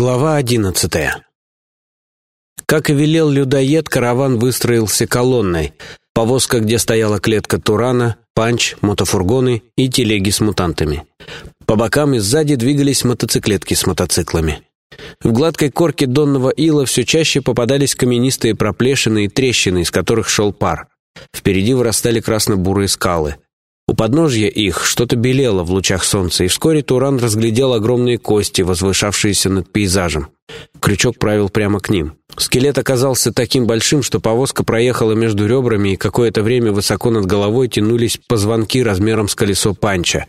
Глава одиннадцатая Как и велел людоед, караван выстроился колонной. Повозка, где стояла клетка Турана, панч, мотофургоны и телеги с мутантами. По бокам и сзади двигались мотоциклетки с мотоциклами. В гладкой корке донного ила все чаще попадались каменистые проплешины и трещины, из которых шел пар. Впереди вырастали красно-бурые скалы — у подножья их что-то белело в лучах солнца, и вскоре Туран разглядел огромные кости, возвышавшиеся над пейзажем. Крючок правил прямо к ним. Скелет оказался таким большим, что повозка проехала между ребрами, и какое-то время высоко над головой тянулись позвонки размером с колесо панча.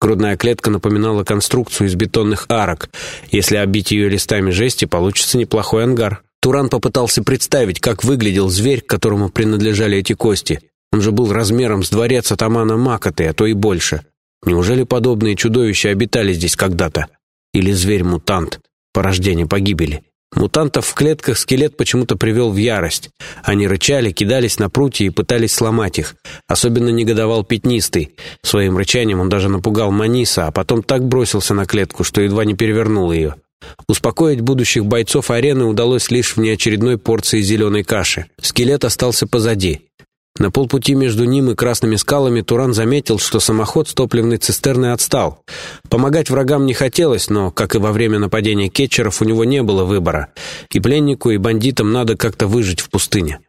Грудная клетка напоминала конструкцию из бетонных арок. Если обить ее листами жести, получится неплохой ангар. Туран попытался представить, как выглядел зверь, к которому принадлежали эти кости. Он же был размером с дворец атамана Макоты, а то и больше. Неужели подобные чудовища обитали здесь когда-то? Или зверь-мутант, порождение погибели? Мутантов в клетках скелет почему-то привел в ярость. Они рычали, кидались на прутья и пытались сломать их. Особенно негодовал Пятнистый. Своим рычанием он даже напугал Маниса, а потом так бросился на клетку, что едва не перевернул ее. Успокоить будущих бойцов арены удалось лишь в неочередной порции зеленой каши. Скелет остался позади. На полпути между ним и красными скалами Туран заметил, что самоход с топливной цистерной отстал. Помогать врагам не хотелось, но, как и во время нападения кетчеров, у него не было выбора. И пленнику, и бандитам надо как-то выжить в пустыне.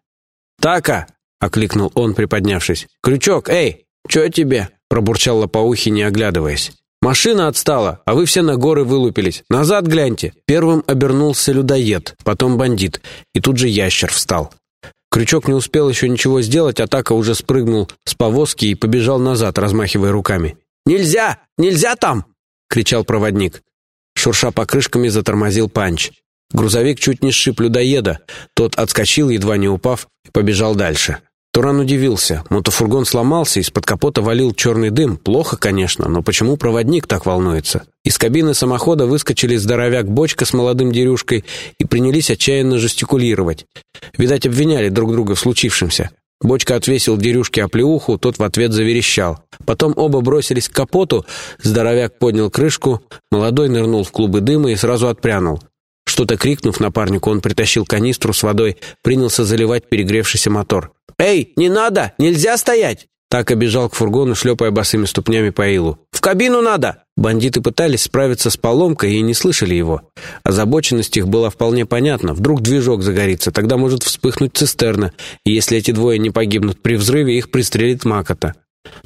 «Така!» — окликнул он, приподнявшись. «Крючок, эй! Чё тебе?» — пробурчал лопоухий, не оглядываясь. «Машина отстала, а вы все на горы вылупились. Назад гляньте!» Первым обернулся людоед, потом бандит, и тут же ящер встал. Крючок не успел еще ничего сделать, Атака уже спрыгнул с повозки и побежал назад, размахивая руками. «Нельзя! Нельзя там!» — кричал проводник. Шурша покрышками затормозил панч. Грузовик чуть не сшиб людоеда. Тот отскочил, едва не упав, и побежал дальше. Туран удивился. Мотофургон сломался, из-под капота валил черный дым. Плохо, конечно, но почему проводник так волнуется? Из кабины самохода выскочили здоровяк-бочка с молодым дерюшкой и принялись отчаянно жестикулировать. Видать, обвиняли друг друга в случившемся. Бочка отвесил дерюшке оплеуху, тот в ответ заверещал. Потом оба бросились к капоту, здоровяк поднял крышку, молодой нырнул в клубы дыма и сразу отпрянул. Что-то крикнув напарнику, он притащил канистру с водой, принялся заливать перегревшийся мотор. «Эй, не надо! Нельзя стоять!» Так обежал к фургону, шлепая босыми ступнями по илу. «В кабину надо!» Бандиты пытались справиться с поломкой и не слышали его. Озабоченность их была вполне понятна. Вдруг движок загорится, тогда может вспыхнуть цистерна, и если эти двое не погибнут при взрыве, их пристрелит Макота.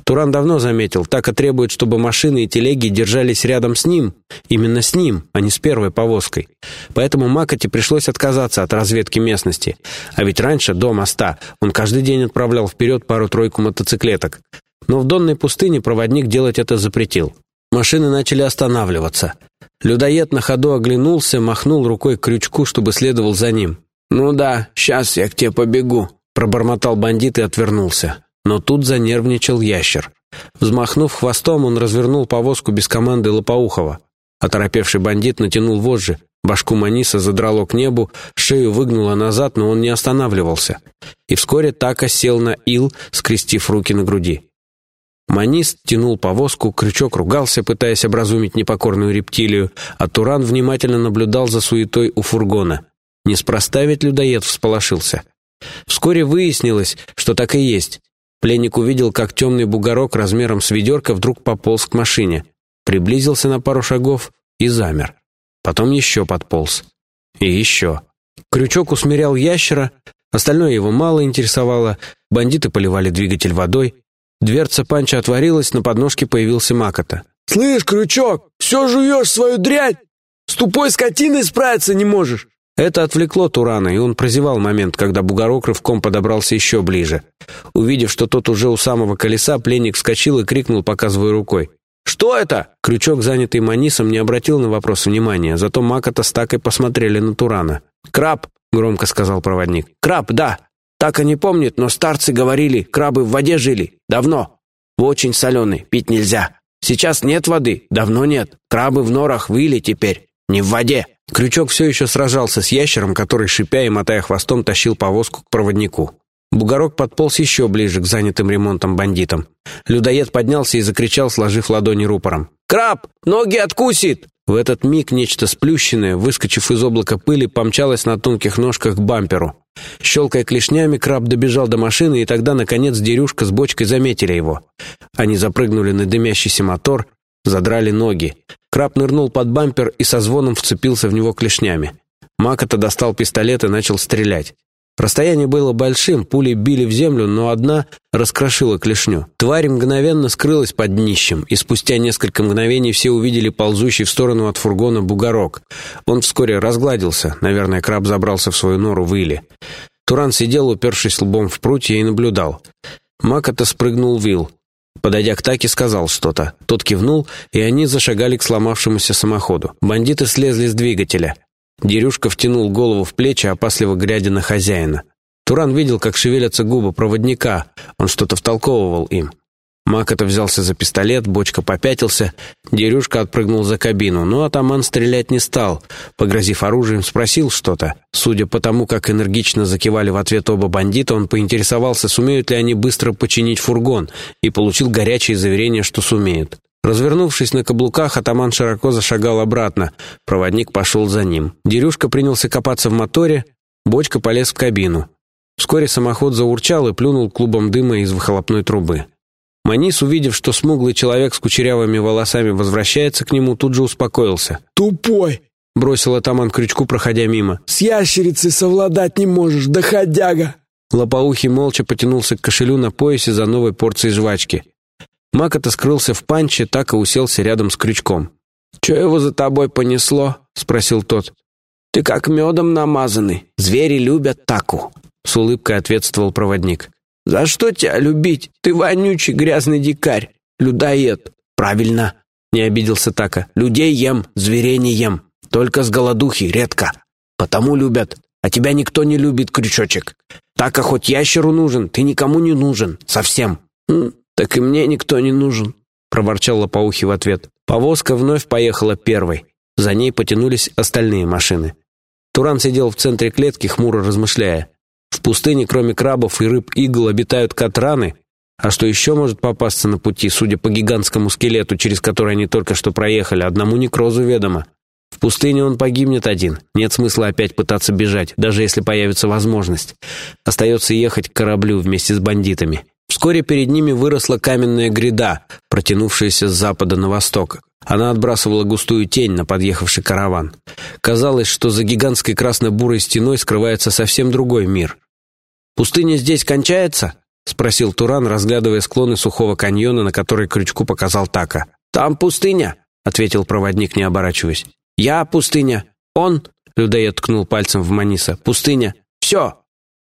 Туран давно заметил, Така требует, чтобы машины и телеги держались рядом с ним, именно с ним, а не с первой повозкой. Поэтому Макоте пришлось отказаться от разведки местности. А ведь раньше, до моста, он каждый день отправлял вперед пару-тройку мотоциклеток. Но в Донной пустыне проводник делать это запретил. Машины начали останавливаться. Людоед на ходу оглянулся, махнул рукой к крючку, чтобы следовал за ним. «Ну да, сейчас я к тебе побегу», — пробормотал бандит и отвернулся. Но тут занервничал ящер. Взмахнув хвостом, он развернул повозку без команды Лопоухова. Оторопевший бандит натянул вожжи. Башку Маниса задрало к небу, шею выгнуло назад, но он не останавливался. И вскоре Така сел на ил, скрестив руки на груди. Манис тянул повозку, крючок ругался, пытаясь образумить непокорную рептилию, а Туран внимательно наблюдал за суетой у фургона. Неспроста ведь людоед всполошился. Вскоре выяснилось, что так и есть. Пленник увидел, как темный бугорок размером с ведерко вдруг пополз к машине, приблизился на пару шагов и замер. Потом еще подполз. И еще. Крючок усмирял ящера, остальное его мало интересовало, бандиты поливали двигатель водой. Дверца панча отворилась, на подножке появился Макота. «Слышь, Крючок, все жуешь свою дрянь! С тупой скотиной справиться не можешь!» Это отвлекло Турана, и он прозевал момент, когда бугорок рывком подобрался еще ближе. Увидев, что тот уже у самого колеса, пленник вскочил и крикнул, показывая рукой. «Что это?» Крючок, занятый Манисом, не обратил на вопрос внимания, зато Макота с Такой посмотрели на Турана. «Краб!» — громко сказал проводник. «Краб, да! Така не помнит, но старцы говорили, крабы в воде жили. Давно. Очень соленый, пить нельзя. Сейчас нет воды, давно нет. Крабы в норах выли теперь, не в воде». Крючок все еще сражался с ящером, который, шипя и мотая хвостом, тащил повозку к проводнику. Бугорок подполз еще ближе к занятым ремонтом бандитам. Людоед поднялся и закричал, сложив ладони рупором. «Краб! Ноги откусит!» В этот миг нечто сплющенное, выскочив из облака пыли, помчалось на тонких ножках к бамперу. Щелкая клешнями, краб добежал до машины, и тогда, наконец, Дерюшка с бочкой заметили его. Они запрыгнули на дымящийся мотор, задрали ноги. Краб нырнул под бампер и со звоном вцепился в него клешнями. Макота достал пистолет и начал стрелять. Расстояние было большим, пули били в землю, но одна раскрошила клешню. Тварь мгновенно скрылась под днищем, и спустя несколько мгновений все увидели ползущий в сторону от фургона бугорок. Он вскоре разгладился, наверное, краб забрался в свою нору в иле. Туран сидел, упершись лбом в прутья, и наблюдал. Макота спрыгнул в ил. Подойдя к Таке, сказал что-то. Тот кивнул, и они зашагали к сломавшемуся самоходу. Бандиты слезли с двигателя. Дерюшка втянул голову в плечи, опасливо глядя на хозяина. Туран видел, как шевелятся губы проводника. Он что-то втолковывал им. Макота взялся за пистолет, бочка попятился. Дерюшка отпрыгнул за кабину, но атаман стрелять не стал. Погрозив оружием, спросил что-то. Судя по тому, как энергично закивали в ответ оба бандита, он поинтересовался, сумеют ли они быстро починить фургон, и получил горячее заверение, что сумеют. Развернувшись на каблуках, атаман широко зашагал обратно. Проводник пошел за ним. Дерюшка принялся копаться в моторе, бочка полез в кабину. Вскоре самоход заурчал и плюнул клубом дыма из выхлопной трубы. Манис, увидев, что смуглый человек с кучерявыми волосами возвращается к нему, тут же успокоился. «Тупой!» — бросил атаман крючку, проходя мимо. «С ящерицей совладать не можешь, доходяга!» Лопоухий молча потянулся к кошелю на поясе за новой порцией жвачки. Макота скрылся в панче, так и уселся рядом с крючком. «Че его за тобой понесло?» — спросил тот. «Ты как медом намазанный. Звери любят таку», — с улыбкой ответствовал проводник. «За что тебя любить? Ты вонючий грязный дикарь, людоед». «Правильно», — не обиделся Така. «Людей ем, зверей не ем. Только с голодухи, редко. Потому любят. А тебя никто не любит, крючочек. Така хоть ящеру нужен, ты никому не нужен. Совсем». «Так и мне никто не нужен», — проворчал Лопоухий в ответ. Повозка вновь поехала первой. За ней потянулись остальные машины. Туран сидел в центре клетки, хмуро размышляя. В пустыне, кроме крабов и рыб-игл, обитают катраны, а что еще может попасться на пути, судя по гигантскому скелету, через который они только что проехали, одному некрозу ведомо. В пустыне он погибнет один. Нет смысла опять пытаться бежать, даже если появится возможность. Остается ехать к кораблю вместе с бандитами. Вскоре перед ними выросла каменная гряда, протянувшаяся с запада на восток. Она отбрасывала густую тень на подъехавший караван. Казалось, что за гигантской красно-бурой стеной скрывается совсем другой мир. «Пустыня здесь кончается?» — спросил Туран, разглядывая склоны сухого каньона, на который крючку показал Така. «Там пустыня», — ответил проводник, не оборачиваясь. «Я пустыня. Он...» — людоед ткнул пальцем в Маниса. «Пустыня. Все.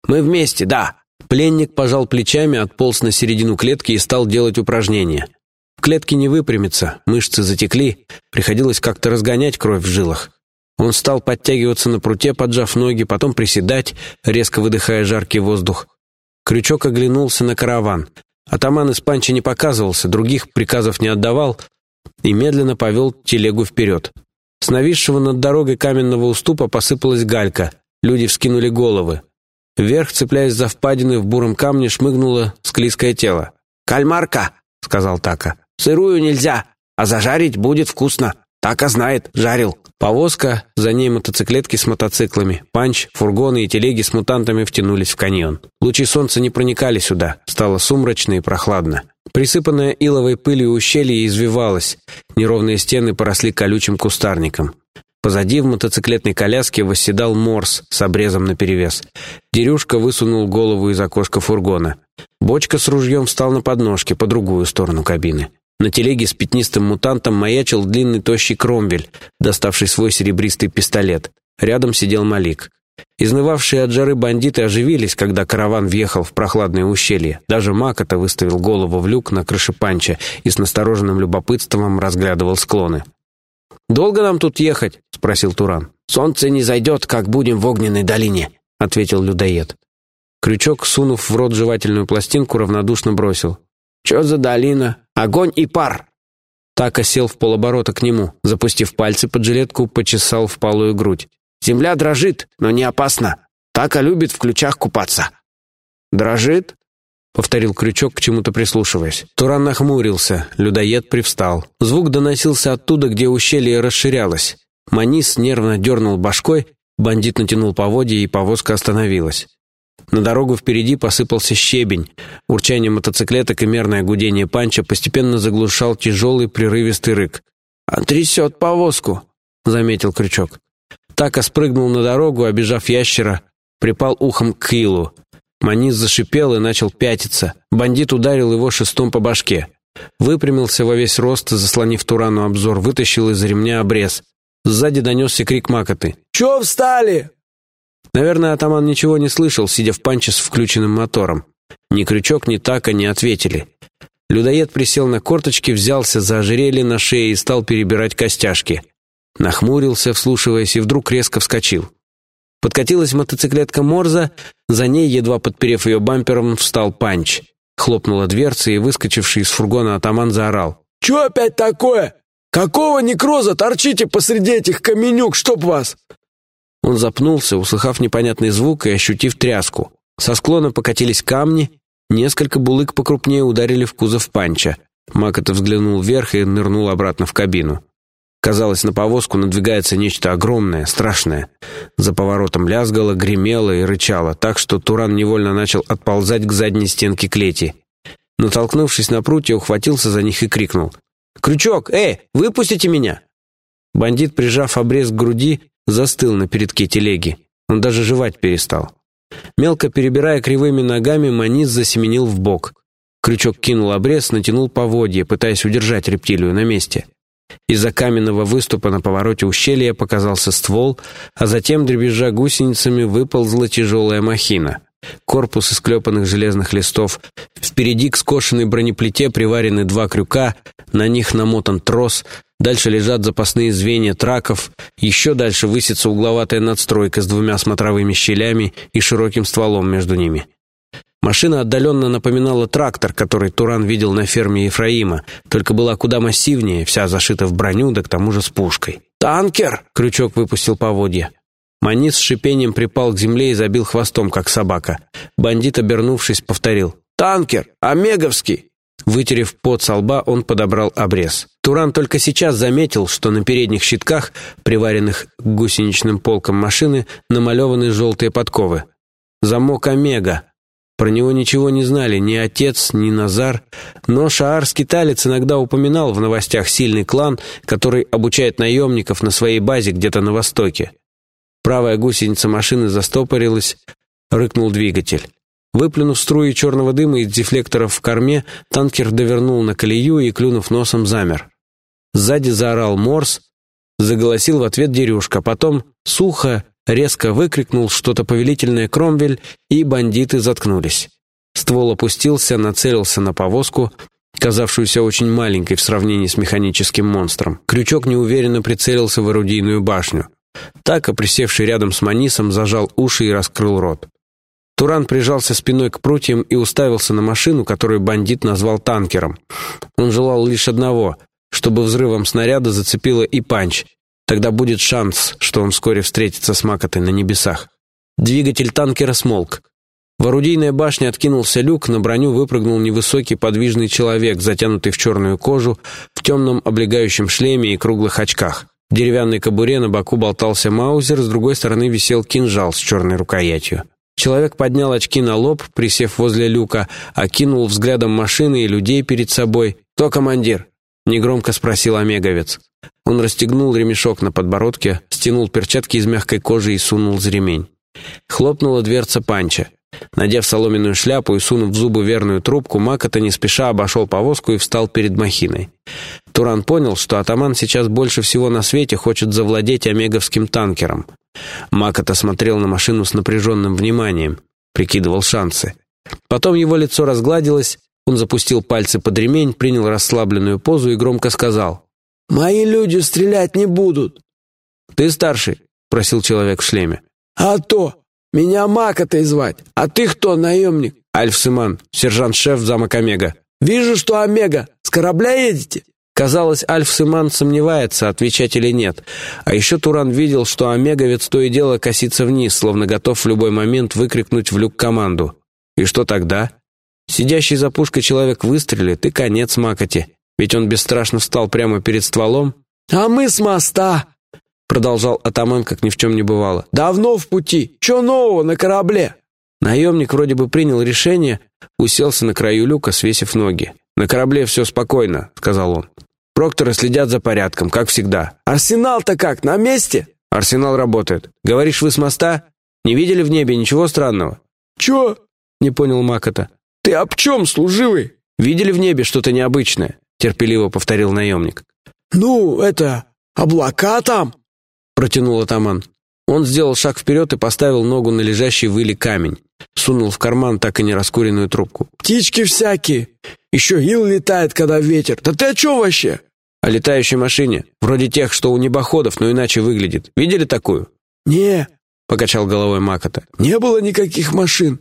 Мы вместе, да». Пленник пожал плечами, отполз на середину клетки и стал делать упражнения. В клетке не выпрямиться, мышцы затекли, приходилось как-то разгонять кровь в жилах. Он стал подтягиваться на пруте, поджав ноги, потом приседать, резко выдыхая жаркий воздух. Крючок оглянулся на караван. Атаман из панча не показывался, других приказов не отдавал и медленно повел телегу вперед. С нависшего над дорогой каменного уступа посыпалась галька. Люди вскинули головы. Вверх, цепляясь за впадины в буром камне, шмыгнуло склизкое тело. «Кальмарка!» — сказал Така. «Сырую нельзя, а зажарить будет вкусно. Така знает, жарил». Повозка, за ней мотоциклетки с мотоциклами, панч, фургоны и телеги с мутантами втянулись в каньон. Лучи солнца не проникали сюда, стало сумрачно и прохладно. Присыпанная иловой пылью ущелье извивалось, неровные стены поросли колючим кустарником. Позади в мотоциклетной коляске восседал Морс с обрезом наперевес. Дерюшка высунул голову из окошка фургона. Бочка с ружьем встал на подножке по другую сторону кабины. На телеге с пятнистым мутантом маячил длинный тощий кромвель, доставший свой серебристый пистолет. Рядом сидел Малик. Изнывавшие от жары бандиты оживились, когда караван въехал в прохладное ущелье. Даже Макота выставил голову в люк на крыше панча и с настороженным любопытством разглядывал склоны. «Долго нам тут ехать?» — спросил Туран. «Солнце не зайдет, как будем в огненной долине», — ответил людоед. Крючок, сунув в рот жевательную пластинку, равнодушно бросил. «Чё за долина? Огонь и пар!» Така сел в полоборота к нему, запустив пальцы под жилетку, почесал впалую грудь. «Земля дрожит, но не опасно. Така любит в ключах купаться». «Дрожит?» повторил Крючок, к чему-то прислушиваясь. Туран нахмурился, людоед привстал. Звук доносился оттуда, где ущелье расширялось. Манис нервно дернул башкой, бандит натянул поводья, и повозка остановилась. На дорогу впереди посыпался щебень. Урчание мотоциклеток и мерное гудение панча постепенно заглушал тяжелый прерывистый рык. «А трясет повозку», — заметил Крючок. Така спрыгнул на дорогу, обижав ящера, припал ухом к Хилу. Манис зашипел и начал пятиться. Бандит ударил его шестом по башке. Выпрямился во весь рост, заслонив Турану обзор, вытащил из ремня обрез. Сзади донесся крик макоты. «Чё встали?» Наверное, атаман ничего не слышал, сидя в панче с включенным мотором. Ни крючок, ни така не ответили. Людоед присел на корточки, взялся за ожерелье на шее и стал перебирать костяшки. Нахмурился, вслушиваясь, и вдруг резко вскочил. Подкатилась мотоциклетка Морза, за ней, едва подперев ее бампером, встал панч. Хлопнула дверца, и выскочивший из фургона атаман заорал. «Чё опять такое? Какого некроза торчите посреди этих каменюк, чтоб вас?» Он запнулся, услыхав непонятный звук и ощутив тряску. Со склона покатились камни, несколько булык покрупнее ударили в кузов панча. Макота взглянул вверх и нырнул обратно в кабину. Казалось, на повозку надвигается нечто огромное, страшное. За поворотом лязгало, гремело и рычало, так что Туран невольно начал отползать к задней стенке клети. Натолкнувшись на прутья, ухватился за них и крикнул. «Крючок! Эй, выпустите меня!» Бандит, прижав обрез к груди, застыл на передке телеги. Он даже жевать перестал. Мелко перебирая кривыми ногами, Манис засеменил в бок. Крючок кинул обрез, натянул поводье, пытаясь удержать рептилию на месте. Из-за каменного выступа на повороте ущелья показался ствол, а затем, дребезжа гусеницами, выползла тяжелая махина. Корпус из клепанных железных листов. Впереди к скошенной бронеплите приварены два крюка, на них намотан трос, дальше лежат запасные звенья траков, еще дальше высится угловатая надстройка с двумя смотровыми щелями и широким стволом между ними. Машина отдаленно напоминала трактор, который Туран видел на ферме Ефраима, только была куда массивнее, вся зашита в броню, да к тому же с пушкой. «Танкер!» — крючок выпустил поводья. Манис с шипением припал к земле и забил хвостом, как собака. Бандит, обернувшись, повторил. «Танкер! Омеговский!» Вытерев пот со лба, он подобрал обрез. Туран только сейчас заметил, что на передних щитках, приваренных к гусеничным полкам машины, намалеваны желтые подковы. Замок Омега, про него ничего не знали ни отец, ни Назар, но Шаар-скиталец иногда упоминал в новостях сильный клан, который обучает наемников на своей базе где-то на востоке. Правая гусеница машины застопорилась, рыкнул двигатель. Выплюнув струи черного дыма из дефлекторов в корме, танкер довернул на колею и, клюнув носом, замер. Сзади заорал Морс, заголосил в ответ Дерюшка, потом сухо резко выкрикнул что-то повелительное Кромвель, и бандиты заткнулись. Ствол опустился, нацелился на повозку, казавшуюся очень маленькой в сравнении с механическим монстром. Крючок неуверенно прицелился в орудийную башню. Так, присевший рядом с Манисом, зажал уши и раскрыл рот. Туран прижался спиной к прутьям и уставился на машину, которую бандит назвал танкером. Он желал лишь одного, чтобы взрывом снаряда зацепило и панч, Тогда будет шанс, что он вскоре встретится с Макотой на небесах. Двигатель танкера смолк. В орудийной башне откинулся люк, на броню выпрыгнул невысокий подвижный человек, затянутый в черную кожу, в темном облегающем шлеме и круглых очках. В деревянной кобуре на боку болтался маузер, с другой стороны висел кинжал с черной рукоятью. Человек поднял очки на лоб, присев возле люка, окинул взглядом машины и людей перед собой. «Кто командир?» — негромко спросил омеговец. Он расстегнул ремешок на подбородке, стянул перчатки из мягкой кожи и сунул за ремень. Хлопнула дверца панча. Надев соломенную шляпу и сунув в зубы верную трубку, Макота не спеша обошел повозку и встал перед махиной. Туран понял, что атаман сейчас больше всего на свете хочет завладеть омеговским танкером. Макота смотрел на машину с напряженным вниманием, прикидывал шансы. Потом его лицо разгладилось, он запустил пальцы под ремень, принял расслабленную позу и громко сказал Мои люди стрелять не будут. Ты старший? Просил человек в шлеме. А то! Меня Макотой звать. А ты кто, наемник? Альф Симан, сержант-шеф замок Омега. Вижу, что Омега. С корабля едете? Казалось, Альф Симан сомневается, отвечать или нет. А еще Туран видел, что Омеговец то и дело косится вниз, словно готов в любой момент выкрикнуть в люк команду. И что тогда? Сидящий за пушкой человек выстрелит, и конец Макоте. Ведь он бесстрашно встал прямо перед стволом. «А мы с моста!» Продолжал атаман, как ни в чем не бывало. «Давно в пути. Че нового на корабле?» Наемник вроде бы принял решение, уселся на краю люка, свесив ноги. «На корабле все спокойно», — сказал он. «Прокторы следят за порядком, как всегда». «Арсенал-то как, на месте?» «Арсенал работает. Говоришь, вы с моста? Не видели в небе ничего странного?» «Че?» — не понял Макота. «Ты об чем, служивый?» «Видели в небе что-то необычное?» — терпеливо повторил наемник. «Ну, это... облака там?» — протянул атаман. Он сделал шаг вперед и поставил ногу на лежащий в иле камень. Сунул в карман так и не раскуренную трубку. «Птички всякие. Еще ил летает, когда ветер. Да ты о чем вообще?» «О летающей машине. Вроде тех, что у небоходов, но иначе выглядит. Видели такую?» «Не», — покачал головой Макота. «Не было никаких машин.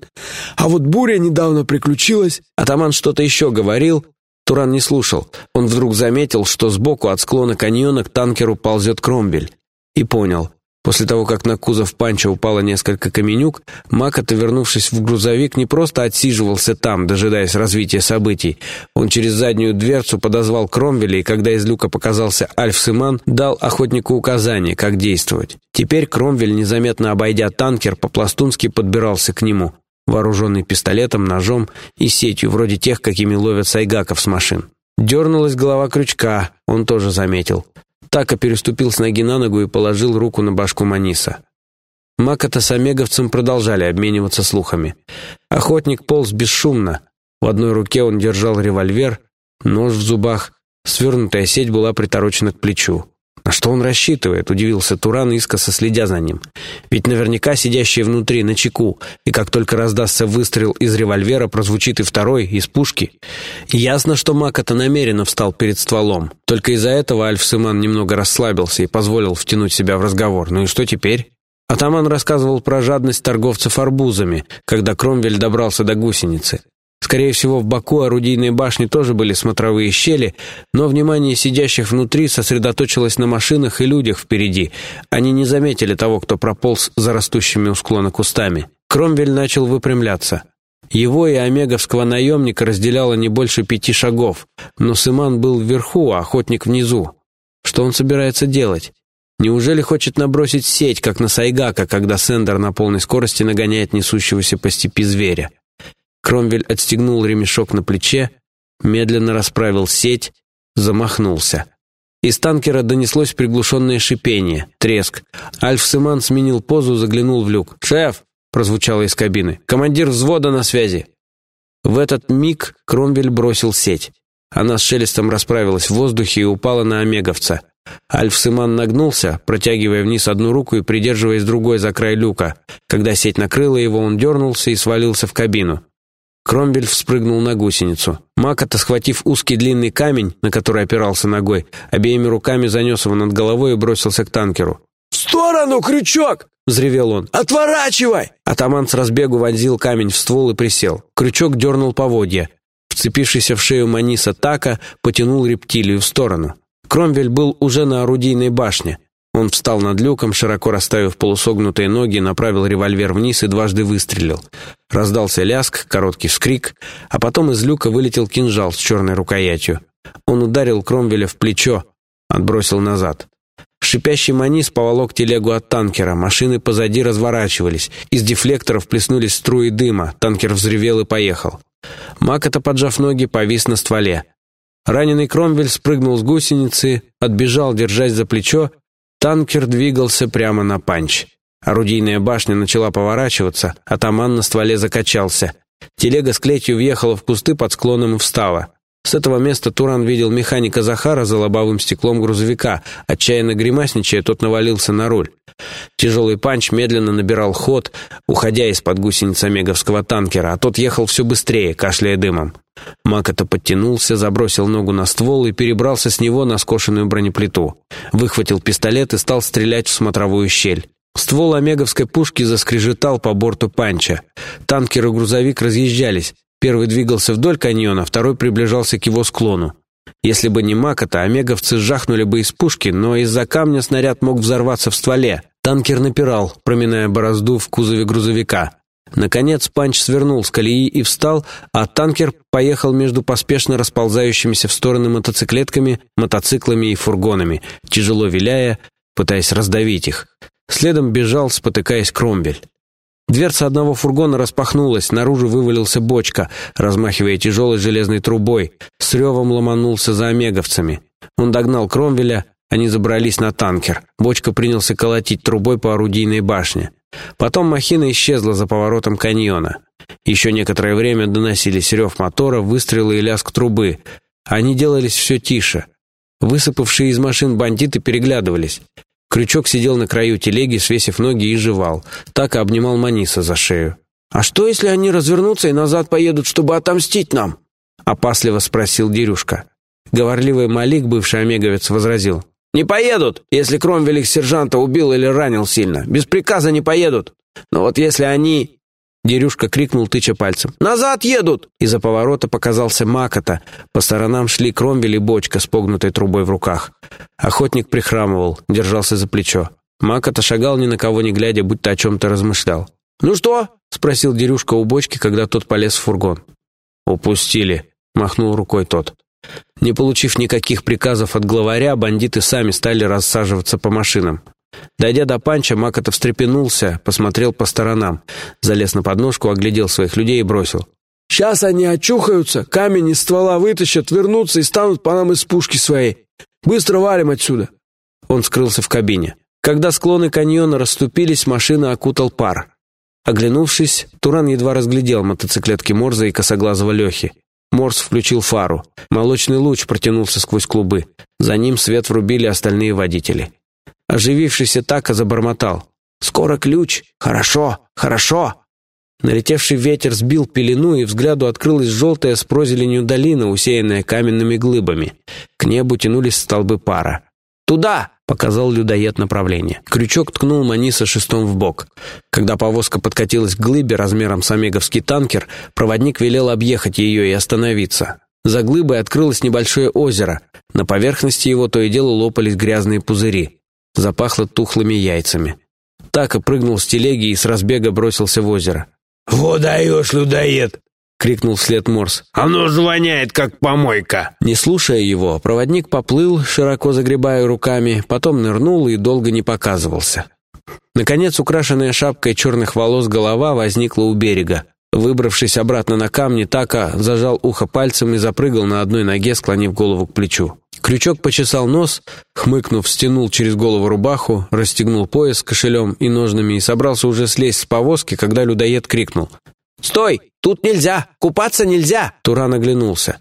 А вот буря недавно приключилась». Атаман что-то еще говорил. Туран не слушал. Он вдруг заметил, что сбоку от склона каньона к танкеру ползет Кромбель. И понял. После того, как на кузов панча упало несколько каменюк, Макота, вернувшись в грузовик, не просто отсиживался там, дожидаясь развития событий. Он через заднюю дверцу подозвал Кромвеля, и когда из люка показался Альф Сыман, дал охотнику указание, как действовать. Теперь Кромвель, незаметно обойдя танкер, по-пластунски подбирался к нему, вооруженный пистолетом, ножом и сетью, вроде тех, какими ловят сайгаков с машин. Дернулась голова крючка, он тоже заметил. Така переступил с ноги на ногу и положил руку на башку Маниса. Макота с Омеговцем продолжали обмениваться слухами. Охотник полз бесшумно. В одной руке он держал револьвер, нож в зубах. Свернутая сеть была приторочена к плечу. На что он рассчитывает, удивился Туран, искоса следя за ним. Ведь наверняка сидящие внутри на чеку, и как только раздастся выстрел из револьвера, прозвучит и второй, из пушки. ясно, что Макота намеренно встал перед стволом. Только из-за этого Альф Сыман немного расслабился и позволил втянуть себя в разговор. Ну и что теперь? Атаман рассказывал про жадность торговцев арбузами, когда Кромвель добрался до гусеницы. Скорее всего, в боку орудийной башни тоже были смотровые щели, но внимание сидящих внутри сосредоточилось на машинах и людях впереди. Они не заметили того, кто прополз за растущими у склона кустами. Кромвель начал выпрямляться. Его и омеговского наемника разделяло не больше пяти шагов, но Сыман был вверху, а охотник внизу. Что он собирается делать? Неужели хочет набросить сеть, как на Сайгака, когда Сендер на полной скорости нагоняет несущегося по степи зверя? Кромвель отстегнул ремешок на плече, медленно расправил сеть, замахнулся. Из танкера донеслось приглушенное шипение, треск. Альф Сыман сменил позу, заглянул в люк. «Шеф!» — прозвучало из кабины. «Командир взвода на связи!» В этот миг Кромвель бросил сеть. Она с шелестом расправилась в воздухе и упала на омеговца. Альф Сыман нагнулся, протягивая вниз одну руку и придерживаясь другой за край люка. Когда сеть накрыла его, он дернулся и свалился в кабину. Кромвель вспрыгнул на гусеницу. Макота, схватив узкий длинный камень, на который опирался ногой, обеими руками занес его над головой и бросился к танкеру. «В сторону, крючок!» — взревел он. «Отворачивай!» Атаман с разбегу вонзил камень в ствол и присел. Крючок дернул поводья. Вцепившийся в шею Маниса Така потянул рептилию в сторону. Кромвель был уже на орудийной башне. Он встал над люком, широко расставив полусогнутые ноги, направил револьвер вниз и дважды выстрелил. Раздался ляск, короткий вскрик, а потом из люка вылетел кинжал с черной рукоятью. Он ударил Кромвеля в плечо, отбросил назад. Шипящий манис поволок телегу от танкера, машины позади разворачивались, из дефлекторов плеснулись струи дыма, танкер взревел и поехал. Макота, поджав ноги, повис на стволе. Раненый Кромвель спрыгнул с гусеницы, отбежал, держась за плечо, Танкер двигался прямо на панч. Орудийная башня начала поворачиваться, атаман на стволе закачался. Телега с клетью въехала в кусты под склоном и встала. С этого места Туран видел механика Захара за лобовым стеклом грузовика. Отчаянно гримасничая, тот навалился на руль. Тяжелый панч медленно набирал ход, уходя из-под гусениц омеговского танкера, а тот ехал все быстрее, кашляя дымом. Макота подтянулся, забросил ногу на ствол и перебрался с него на скошенную бронеплиту. Выхватил пистолет и стал стрелять в смотровую щель. Ствол омеговской пушки заскрежетал по борту панча. Танкер и грузовик разъезжались. Первый двигался вдоль каньона, второй приближался к его склону. Если бы не Макота, омеговцы сжахнули бы из пушки, но из-за камня снаряд мог взорваться в стволе. Танкер напирал, проминая борозду в кузове грузовика. Наконец Панч свернул с колеи и встал, а танкер поехал между поспешно расползающимися в стороны мотоциклетками, мотоциклами и фургонами, тяжело виляя, пытаясь раздавить их. Следом бежал, спотыкаясь Кромбель. Дверца одного фургона распахнулась, наружу вывалился бочка, размахивая тяжелой железной трубой, с ревом ломанулся за омеговцами. Он догнал Кромвеля, они забрались на танкер. Бочка принялся колотить трубой по орудийной башне. Потом махина исчезла за поворотом каньона. Еще некоторое время доносились рев мотора, выстрелы и лязг трубы. Они делались все тише. Высыпавшие из машин бандиты переглядывались. Крючок сидел на краю телеги, свесив ноги и жевал. Так и обнимал Маниса за шею. «А что, если они развернутся и назад поедут, чтобы отомстить нам?» Опасливо спросил Дерюшка. Говорливый Малик, бывший омеговец, возразил. «Не поедут, если Кромвель их сержанта убил или ранил сильно. Без приказа не поедут. Но вот если они...» Дерюшка крикнул, тыча пальцем. «Назад едут!» Из-за поворота показался Макота. По сторонам шли Кромвель и бочка с погнутой трубой в руках. Охотник прихрамывал, держался за плечо. Макота шагал ни на кого не глядя, будто о чем-то размышлял. «Ну что?» — спросил Дерюшка у бочки, когда тот полез в фургон. «Упустили», — махнул рукой тот. Не получив никаких приказов от главаря, бандиты сами стали рассаживаться по машинам. Дойдя до панча, Макота встрепенулся, посмотрел по сторонам, залез на подножку, оглядел своих людей и бросил. «Сейчас они очухаются, камень из ствола вытащат, вернутся и станут по нам из пушки своей. Быстро валим отсюда!» Он скрылся в кабине. Когда склоны каньона расступились, машина окутал пар. Оглянувшись, Туран едва разглядел мотоциклетки Морза и косоглазого Лехи. Морс включил фару. Молочный луч протянулся сквозь клубы. За ним свет врубили остальные водители. Оживившийся Така забормотал. «Скоро ключ! Хорошо! Хорошо!» Налетевший ветер сбил пелену, и взгляду открылась желтая с прозеленью долина, усеянная каменными глыбами. К небу тянулись столбы пара. «Туда!» — показал людоед направление. Крючок ткнул Маниса шестом в бок. Когда повозка подкатилась к глыбе размером с омеговский танкер, проводник велел объехать ее и остановиться. За глыбой открылось небольшое озеро. На поверхности его то и дело лопались грязные пузыри. Запахло тухлыми яйцами. Така прыгнул с телеги и с разбега бросился в озеро. «Вот даешь, людоед!» — крикнул вслед Морс. «Оно звоняет, как помойка!» Не слушая его, проводник поплыл, широко загребая руками, потом нырнул и долго не показывался. Наконец, украшенная шапкой черных волос голова возникла у берега. Выбравшись обратно на камни, Така зажал ухо пальцем и запрыгал на одной ноге, склонив голову к плечу. Крючок почесал нос, хмыкнув, стянул через голову рубаху, расстегнул пояс кошелем и ножными и собрался уже слезть с повозки, когда людоед крикнул. «Стой! Тут нельзя! Купаться нельзя!» Туран оглянулся.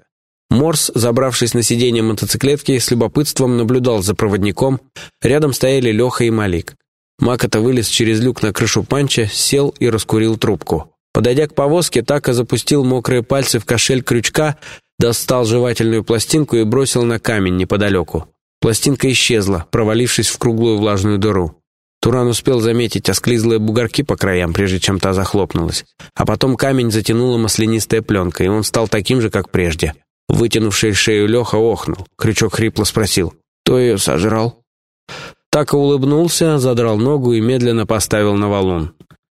Морс, забравшись на сиденье мотоциклетки, с любопытством наблюдал за проводником. Рядом стояли Леха и Малик. Макота вылез через люк на крышу панча, сел и раскурил трубку. Подойдя к повозке, Така запустил мокрые пальцы в кошель крючка, достал жевательную пластинку и бросил на камень неподалеку. Пластинка исчезла, провалившись в круглую влажную дыру. Туран успел заметить осклизлые бугорки по краям, прежде чем та захлопнулась. А потом камень затянула маслянистая пленка, и он стал таким же, как прежде. Вытянувший шею Леха охнул. Крючок хрипло спросил. «Кто ее сожрал?» Така улыбнулся, задрал ногу и медленно поставил на валун.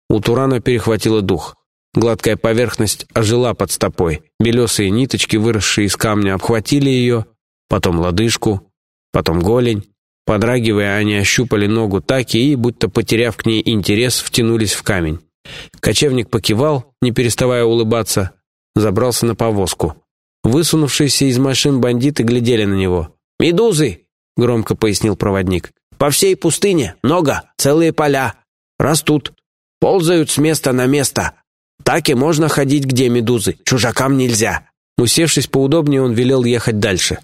У Турана перехватило дух. Гладкая поверхность ожила под стопой. Белесые ниточки, выросшие из камня, обхватили ее, потом лодыжку, потом голень. Подрагивая, они ощупали ногу Таки и, будто потеряв к ней интерес, втянулись в камень. Кочевник покивал, не переставая улыбаться, забрался на повозку. Высунувшиеся из машин бандиты глядели на него. «Медузы!» — громко пояснил проводник. «По всей пустыне, много, целые поля. Растут, ползают с места на место. Так и можно ходить, где медузы. Чужакам нельзя». Усевшись поудобнее, он велел ехать дальше.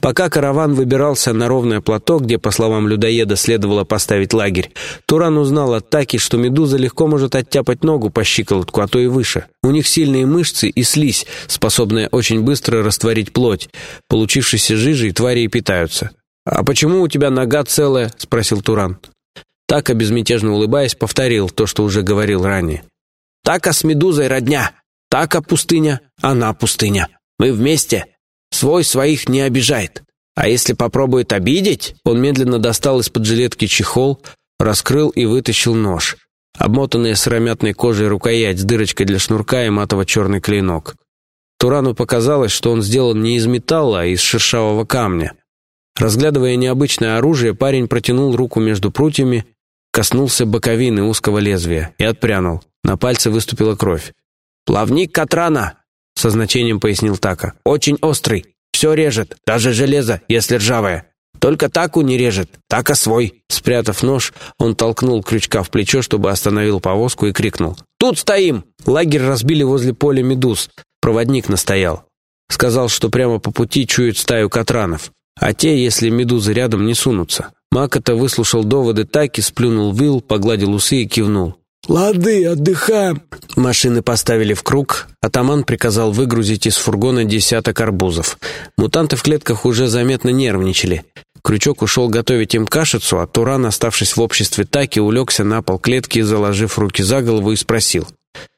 Пока караван выбирался на ровное плато, где, по словам людоеда, следовало поставить лагерь, Туран узнал от Таки, что медуза легко может оттяпать ногу по щиколотку, а то и выше. У них сильные мышцы и слизь, способная очень быстро растворить плоть. Получившейся жижей твари и питаются. «А почему у тебя нога целая?» — спросил Туран. Така, безмятежно улыбаясь, повторил то, что уже говорил ранее. Така с медузой родня. Така пустыня, она пустыня. Мы вместе. Свой своих не обижает. А если попробует обидеть...» Он медленно достал из-под жилетки чехол, раскрыл и вытащил нож. Обмотанная сыромятной кожей рукоять с дырочкой для шнурка и матово-черный клинок. Турану показалось, что он сделан не из металла, а из шершавого камня. Разглядывая необычное оружие, парень протянул руку между прутьями, коснулся боковины узкого лезвия и отпрянул. На пальце выступила кровь. «Плавник Катрана!» — со значением пояснил Така. «Очень острый. Все режет, даже железо, если ржавое. Только таку не режет, така свой». Спрятав нож, он толкнул крючка в плечо, чтобы остановил повозку и крикнул. «Тут стоим!» Лагерь разбили возле поля медуз. Проводник настоял. Сказал, что прямо по пути чует стаю катранов. А те, если медузы рядом, не сунутся. Макота выслушал доводы Таки, сплюнул вил, погладил усы и кивнул. «Лады, отдыхаем!» Машины поставили в круг. Атаман приказал выгрузить из фургона десяток арбузов. Мутанты в клетках уже заметно нервничали. Крючок ушел готовить им кашицу, а Туран, оставшись в обществе Таки, улегся на пол клетки, заложив руки за голову и спросил.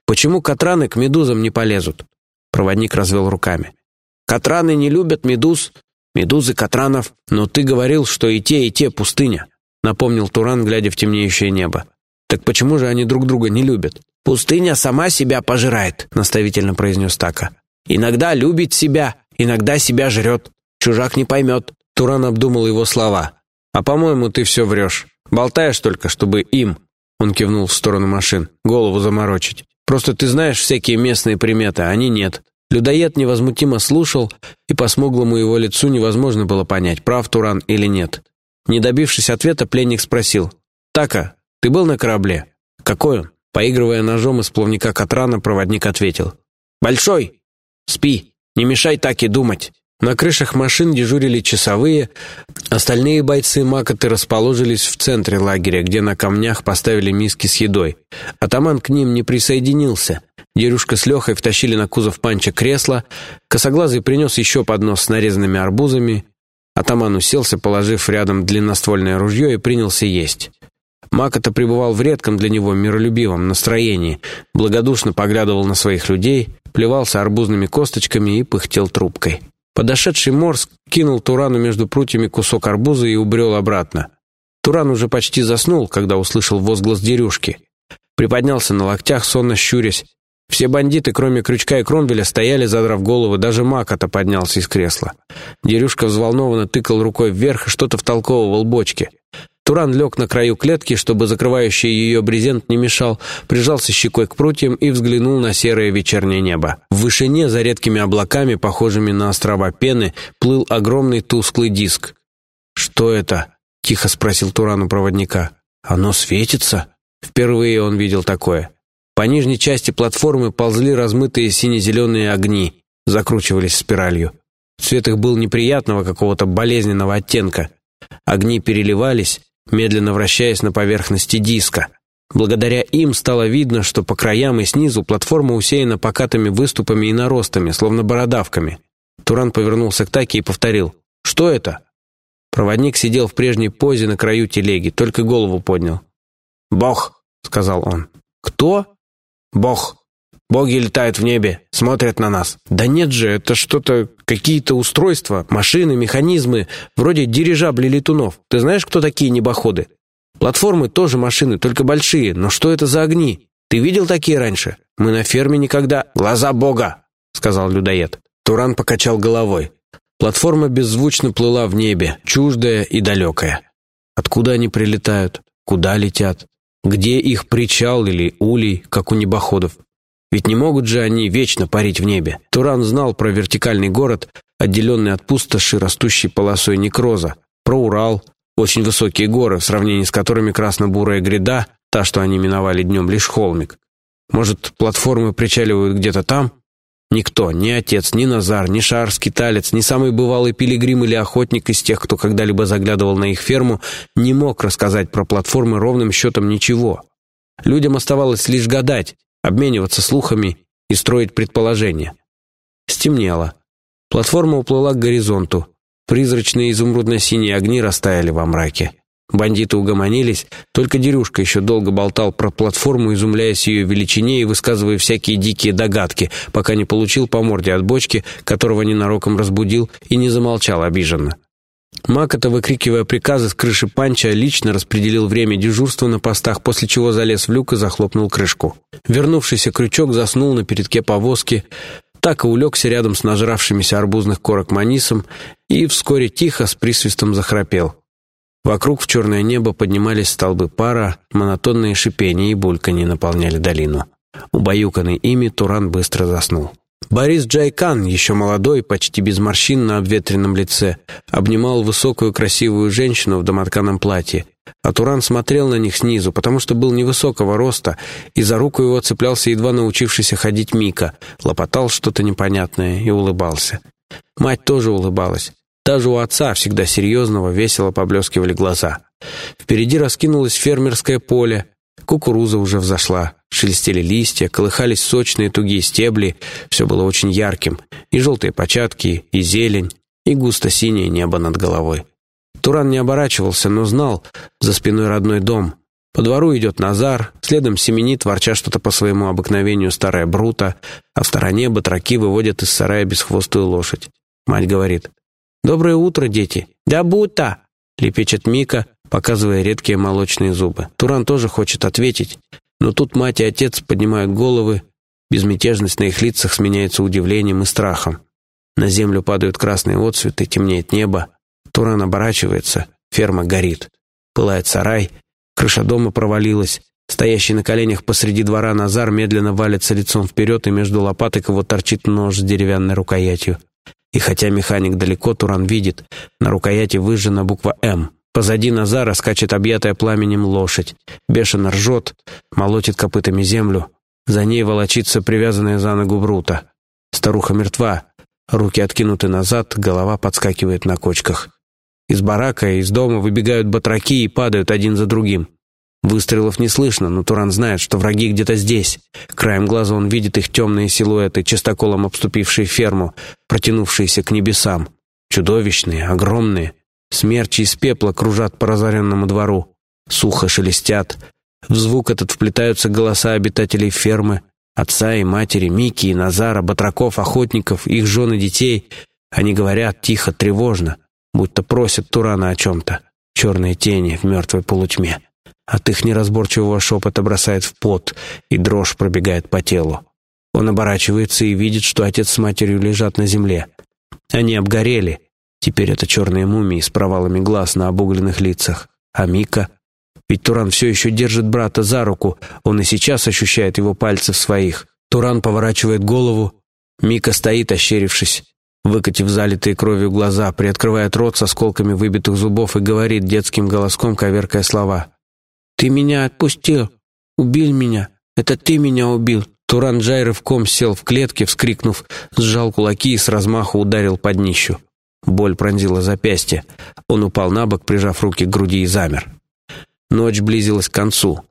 «Почему катраны к медузам не полезут?» Проводник развел руками. «Катраны не любят медуз, медузы катранов. Но ты говорил, что и те, и те пустыня», напомнил Туран, глядя в темнеющее небо. «Так почему же они друг друга не любят?» «Пустыня сама себя пожирает», — наставительно произнес Така. «Иногда любит себя, иногда себя жрет. Чужак не поймет». Туран обдумал его слова. «А по-моему, ты все врешь. Болтаешь только, чтобы им...» Он кивнул в сторону машин. «Голову заморочить. Просто ты знаешь всякие местные приметы, а они нет». Людоед невозмутимо слушал, и по смуглому его лицу невозможно было понять, прав Туран или нет. Не добившись ответа, пленник спросил. «Така, «Ты был на корабле?» «Какой он?» Поигрывая ножом из плавника Катрана, проводник ответил. «Большой! Спи! Не мешай так и думать!» На крышах машин дежурили часовые, остальные бойцы Макоты расположились в центре лагеря, где на камнях поставили миски с едой. Атаман к ним не присоединился. Дерюшка с Лехой втащили на кузов панча кресло, косоглазый принес еще поднос с нарезанными арбузами. Атаман уселся, положив рядом длинноствольное ружье и принялся есть. Макота пребывал в редком для него миролюбивом настроении, благодушно поглядывал на своих людей, плевался арбузными косточками и пыхтел трубкой. Подошедший Морс кинул Турану между прутьями кусок арбуза и убрел обратно. Туран уже почти заснул, когда услышал возглас дерюшки. Приподнялся на локтях, сонно щурясь. Все бандиты, кроме Крючка и Кромвеля, стояли, задрав головы, даже Макота поднялся из кресла. Дерюшка взволнованно тыкал рукой вверх и что-то втолковывал бочке. Туран лег на краю клетки, чтобы закрывающий ее брезент не мешал, прижался щекой к прутьям и взглянул на серое вечернее небо. В вышине, за редкими облаками, похожими на острова пены, плыл огромный тусклый диск. «Что это?» — тихо спросил Туран у проводника. «Оно светится?» Впервые он видел такое. По нижней части платформы ползли размытые сине-зеленые огни, закручивались спиралью. Цвет их был неприятного какого-то болезненного оттенка. Огни переливались, медленно вращаясь на поверхности диска. Благодаря им стало видно, что по краям и снизу платформа усеяна покатыми выступами и наростами, словно бородавками. Туран повернулся к Таке и повторил «Что это?». Проводник сидел в прежней позе на краю телеги, только голову поднял. «Бог», — сказал он. «Кто?» «Бог», Боги летают в небе, смотрят на нас. Да нет же, это что-то, какие-то устройства, машины, механизмы, вроде дирижаблей летунов. Ты знаешь, кто такие небоходы? Платформы тоже машины, только большие, но что это за огни? Ты видел такие раньше? Мы на ферме никогда... Глаза Бога, сказал людоед. Туран покачал головой. Платформа беззвучно плыла в небе, чуждая и далекая. Откуда они прилетают? Куда летят? Где их причал или улей, как у небоходов? Ведь не могут же они вечно парить в небе. Туран знал про вертикальный город, отделенный от пустоши, растущей полосой некроза, про Урал, очень высокие горы, в сравнении с которыми красно-бурая гряда, та, что они миновали днем, лишь холмик. Может, платформы причаливают где-то там? Никто, ни отец, ни Назар, ни шарский талец, ни самый бывалый пилигрим или охотник из тех, кто когда-либо заглядывал на их ферму, не мог рассказать про платформы ровным счетом ничего. Людям оставалось лишь гадать, обмениваться слухами и строить предположения. Стемнело. Платформа уплыла к горизонту. Призрачные изумрудно-синие огни растаяли во мраке. Бандиты угомонились, только Дерюшка еще долго болтал про платформу, изумляясь ее величине и высказывая всякие дикие догадки, пока не получил по морде от бочки, которого ненароком разбудил, и не замолчал обиженно. Макота, выкрикивая приказы с крыши панча, лично распределил время дежурства на постах, после чего залез в люк и захлопнул крышку. Вернувшийся крючок заснул на передке повозки, так и улегся рядом с нажравшимися арбузных корок манисом и вскоре тихо с присвистом захрапел. Вокруг в черное небо поднимались столбы пара, монотонные шипения и бульканье наполняли долину. Убаюканный ими, Туран быстро заснул. Борис Джайкан, еще молодой, почти без морщин на обветренном лице, обнимал высокую красивую женщину в домотканом платье. А Туран смотрел на них снизу, потому что был невысокого роста, и за руку его цеплялся едва научившийся ходить Мика, лопотал что-то непонятное и улыбался. Мать тоже улыбалась. Даже у отца, всегда серьезного, весело поблескивали глаза. Впереди раскинулось фермерское поле, Кукуруза уже взошла, шелестели листья, колыхались сочные тугие стебли, все было очень ярким, и желтые початки, и зелень, и густо-синее небо над головой. Туран не оборачивался, но знал, за спиной родной дом. По двору идет Назар, следом семенит, ворча что-то по своему обыкновению старая Брута, а в стороне батраки выводят из сарая бесхвостую лошадь. Мать говорит, «Доброе утро, дети!» «Да бута!» — лепечет Мика, показывая редкие молочные зубы. Туран тоже хочет ответить, но тут мать и отец поднимают головы, безмятежность на их лицах сменяется удивлением и страхом. На землю падают красные отцветы, темнеет небо. Туран оборачивается, ферма горит. Пылает сарай, крыша дома провалилась. Стоящий на коленях посреди двора Назар медленно валится лицом вперед, и между лопаток его торчит нож с деревянной рукоятью. И хотя механик далеко, Туран видит, на рукояти выжжена буква «М». Позади Назара скачет объятая пламенем лошадь. Бешено ржет, молотит копытами землю. За ней волочится привязанная за ногу Брута. Старуха мертва. Руки откинуты назад, голова подскакивает на кочках. Из барака и из дома выбегают батраки и падают один за другим. Выстрелов не слышно, но Туран знает, что враги где-то здесь. Краем глаза он видит их темные силуэты, чистоколом обступившие ферму, протянувшиеся к небесам. Чудовищные, огромные — Смерчи из пепла кружат по разоренному двору. Сухо шелестят. В звук этот вплетаются голоса обитателей фермы, отца и матери, Мики и Назара, батраков, охотников, их жен и детей. Они говорят тихо, тревожно, будто просят Турана о чем-то. Черные тени в мертвой полутьме. От их неразборчивого шепота бросает в пот, и дрожь пробегает по телу. Он оборачивается и видит, что отец с матерью лежат на земле. Они обгорели, Теперь это черные мумии с провалами глаз на обугленных лицах. А Мика? Ведь Туран все еще держит брата за руку, он и сейчас ощущает его пальцы в своих. Туран поворачивает голову. Мика стоит, ощерившись, выкатив залитые кровью глаза, приоткрывает рот с осколками выбитых зубов и говорит детским голоском, коверкая слова. «Ты меня отпустил! Убил меня! Это ты меня убил!» Туран Джай рывком сел в клетке, вскрикнув, сжал кулаки и с размаху ударил под днищу. Боль пронзила запястье. Он упал на бок, прижав руки к груди и замер. Ночь близилась к концу.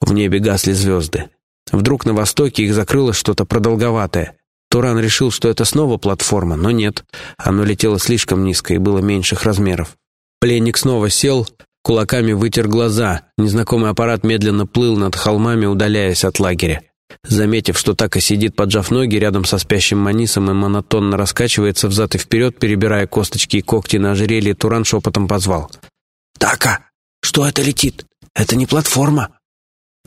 В небе гасли звезды. Вдруг на востоке их закрыло что-то продолговатое. Туран решил, что это снова платформа, но нет. Оно летело слишком низко и было меньших размеров. Пленник снова сел, кулаками вытер глаза. Незнакомый аппарат медленно плыл над холмами, удаляясь от лагеря. Заметив, что Така сидит, поджав ноги рядом со спящим Манисом и монотонно раскачивается взад и вперед, перебирая косточки и когти на ожерелье, Туран шепотом позвал. «Така, что это летит? Это не платформа!»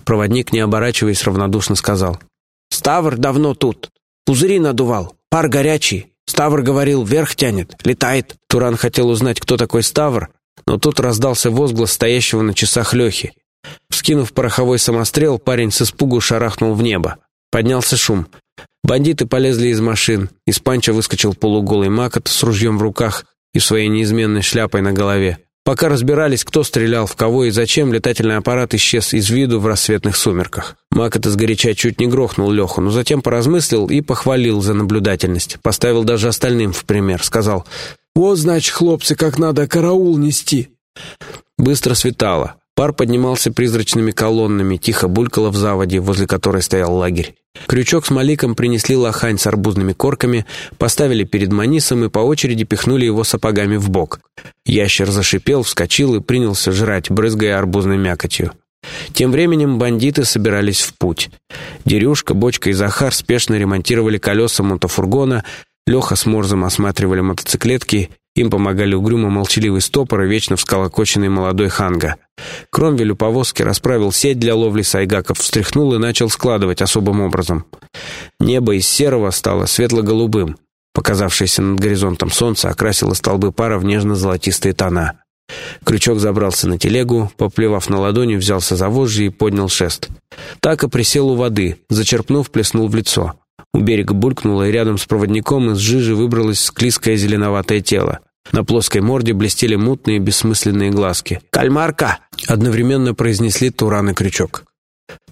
Проводник, не оборачиваясь, равнодушно сказал. «Ставр давно тут. Пузыри надувал. Пар горячий. Ставр говорил, вверх тянет, летает». Туран хотел узнать, кто такой Ставр, но тут раздался возглас стоящего на часах Лехи. Вскинув пороховой самострел, парень с испугу шарахнул в небо. Поднялся шум. Бандиты полезли из машин. Из панча выскочил полуголый макот с ружьем в руках и своей неизменной шляпой на голове. Пока разбирались, кто стрелял в кого и зачем, летательный аппарат исчез из виду в рассветных сумерках. Макот изгоряча чуть не грохнул Леху, но затем поразмыслил и похвалил за наблюдательность. Поставил даже остальным в пример. Сказал, «Вот, значит, хлопцы, как надо караул нести». Быстро светало. Пар поднимался призрачными колоннами, тихо булькало в заводе, возле которой стоял лагерь. Крючок с маликом принесли лохань с арбузными корками, поставили перед Манисом и по очереди пихнули его сапогами в бок. Ящер зашипел, вскочил и принялся жрать, брызгая арбузной мякотью. Тем временем бандиты собирались в путь. Дерюшка, Бочка и Захар спешно ремонтировали колеса мотофургона, Леха с Морзом осматривали мотоциклетки Им помогали угрюмо молчаливый стопор и вечно всколокоченный молодой ханга. Кромвель у повозки расправил сеть для ловли сайгаков, встряхнул и начал складывать особым образом. Небо из серого стало светло-голубым. Показавшееся над горизонтом солнце окрасило столбы пара в нежно-золотистые тона. Крючок забрался на телегу, поплевав на ладони, взялся за вожжи и поднял шест. Так и присел у воды, зачерпнув, плеснул в лицо. У берега булькнуло, и рядом с проводником из жижи выбралось склизкое зеленоватое тело. На плоской морде блестели мутные бессмысленные глазки. «Кальмарка!» — одновременно произнесли Туран и Крючок.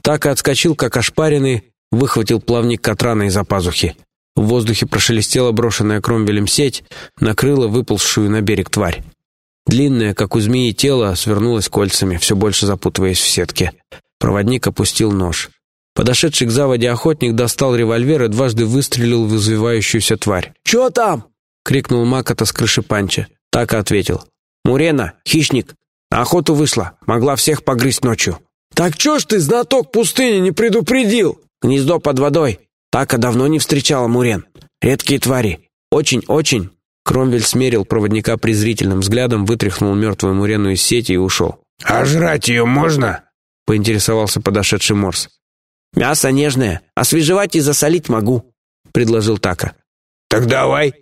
И отскочил, как ошпаренный, выхватил плавник Катрана из-за пазухи. В воздухе прошелестела брошенная кромвелем сеть, накрыла выползшую на берег тварь. Длинное, как у змеи, тело свернулось кольцами, все больше запутываясь в сетке. Проводник опустил нож. Подошедший к заводе охотник достал револьвер и дважды выстрелил в извивающуюся тварь. «Чё там?» — крикнул Макота с крыши панча. Так и ответил. «Мурена, хищник. На охоту вышла. Могла всех погрызть ночью». «Так чё ж ты, знаток пустыни, не предупредил?» «Гнездо под водой. Така давно не встречала Мурен. Редкие твари. Очень-очень». Кромвель смерил проводника презрительным взглядом, вытряхнул мертвую Мурену из сети и ушел. «А жрать ее можно?» — поинтересовался подошедший Морс. «Мясо нежное. Освежевать и засолить могу», — предложил Така. «Так давай».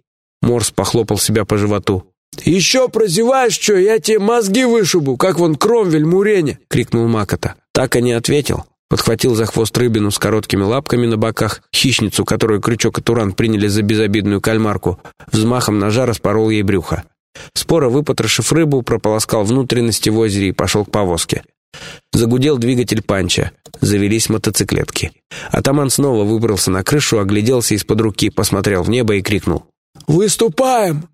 Морс похлопал себя по животу. «Еще прозеваешь что, я тебе мозги вышибу, как вон Кромвель Мурене!» — крикнул Макота. Така не ответил. Подхватил за хвост рыбину с короткими лапками на боках, хищницу, которую Крючок и Туран приняли за безобидную кальмарку, взмахом ножа распорол ей брюхо. Споро выпотрошив рыбу, прополоскал внутренности в озере и пошел к повозке. Загудел двигатель панча. Завелись мотоциклетки. Атаман снова выбрался на крышу, огляделся из-под руки, посмотрел в небо и крикнул. «Выступаем!»